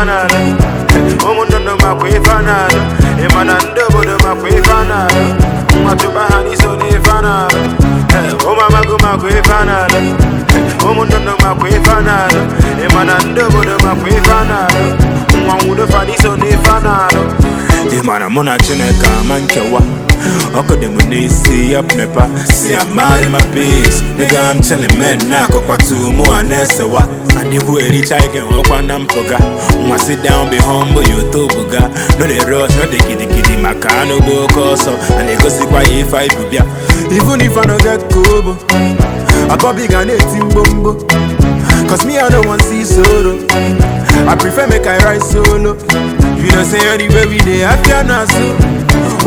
makwefanana omunono makwefanana emana ndobodo makwefanana matubahandiso nefanana eh, omamago makwefanana omunono makwefanana emana ndobodo makwefanana Imana muna chineke ama nkewa ọkụ dị m n'isi ya mepa si amari my peace. Nigga I'm telling men na akọkwatu mụ a na-esewa adịkwu ericha ike nwekwa na mpụga nwa sit down be humble you tobuga no dey rush no dey gidigidi maka anụ bụ oke ọsọ a na-egosikwa ya even if I no get kobo akọbi ga na-eti mgbomgbo cause me I no wan see solo. I prefer make I ride solo You know say anywhere we dey happy and so.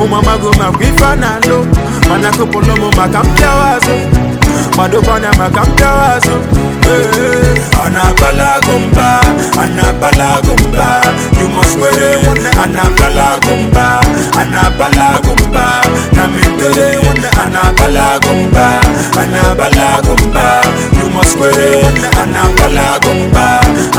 Oh mama go ma gwi fana lo. Mana ko polo mo ma kam tawazo. Mado fana ma kam tawazo. Eh, eh. Anabala gumba, anabala gumba, you must wear it. Anabala gumba, anabala gumba, na mitele anabala gumba, anabala gumba, you must wear it. Anabala gumba,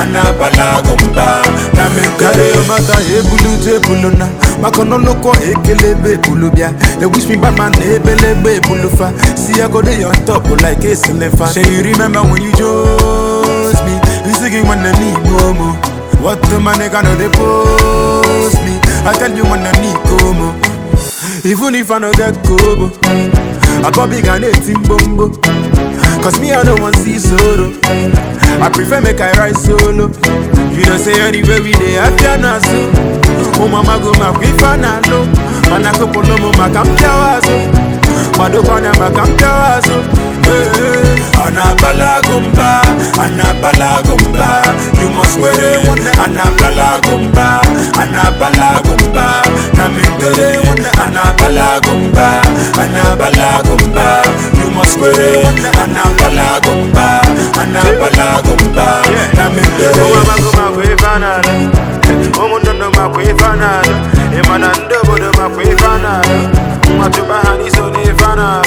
anabala gumba, na mitele mata ebulu ebuluna maka n'olukọ ekelebe ebulu bịa they wish me bad man na ebelebe ebulu fa. See I go dey on top like eselefa shey you remember when you chose me? Isi gị nwanne m igbo mo. What the man nigga no dey post me? I tell you nwanne m ikomo even if I no get kobo akọbi ga na-eti mgbomgbo cause me I no wan see solo I prefer make I ride solo you know say anywhere we dey afia na so mo mama go ma kwi fa na lo mana ko polo mo ma kam tawa so mado kana ma kam tawa so Anabala gumba, anabala gumba, you must wear it. Anabala gumba, anabala gumba, come into it. Anabala gumba, anabala gumba. It anabalagomba anabalagomba namindele omundondo makwefanana emana ndobodo makwefanana matubahaniso nefanana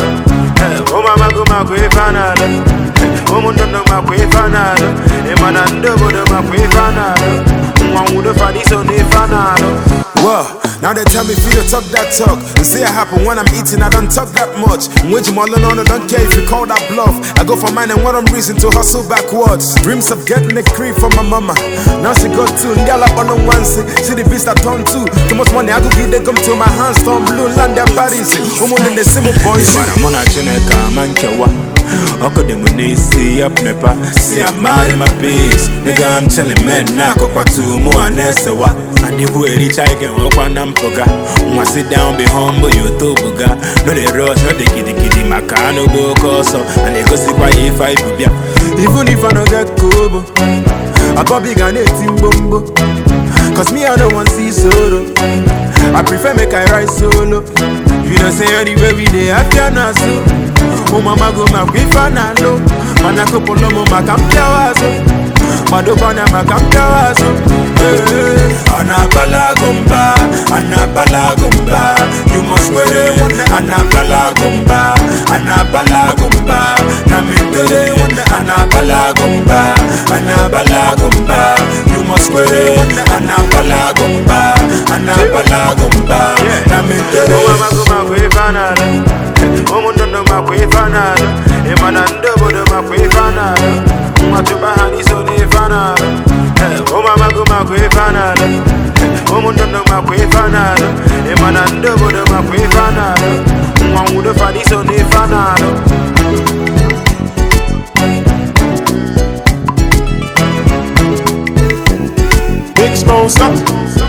eh, omamago makwefanana eh, omundondo makwefanana emana ndobodo makwefanana mwangudo faniso nefanana Whoa, now they tell me if you talk that talk and see I happen when I'm eating, I don't talk that much. Which all on, I don't care if you call that bluff. I go for mine and one I'm reason to hustle backwards. Dreams of getting a cream from my mama. Now she got two, up on one see. See the beast I turn two. Too much money, I go give they come to my hands, storm blue, land their bodies. Woman in the same boys. Uncle them see up me See I'm mad in my peace. Nigga I'm telling men now Go kwa two more and else what And if we reach I can walk on and poga Wanna sit down be humble you too boga No they rush no they kiddy kiddy My car no book also. And they go see why if I be Even if I don't get kubo I probably gonna eat bombo Cause me I don't want see solo. I prefer make I ride solo. You know say anywhere we dey after na so. Oh mama go ma gbe fana lo. Mana ko polo mo ma kam tawa so. Mado oh. fana ma kam tawa so. Anabala gumba, anabala gumba. You must wear it. Anabala gumba, anabala gumba. Na mi tole anabala gumba, anabala gumba. masquere anapala gomba anapala gomba nametereomabagomakwefanana omunono makwefanana emanandobodo makwefanana matubahaniso nefanana omamago makwefanana omunono makwefanana emanandobodo makwefanana mwawudofaniso nefanana Stop.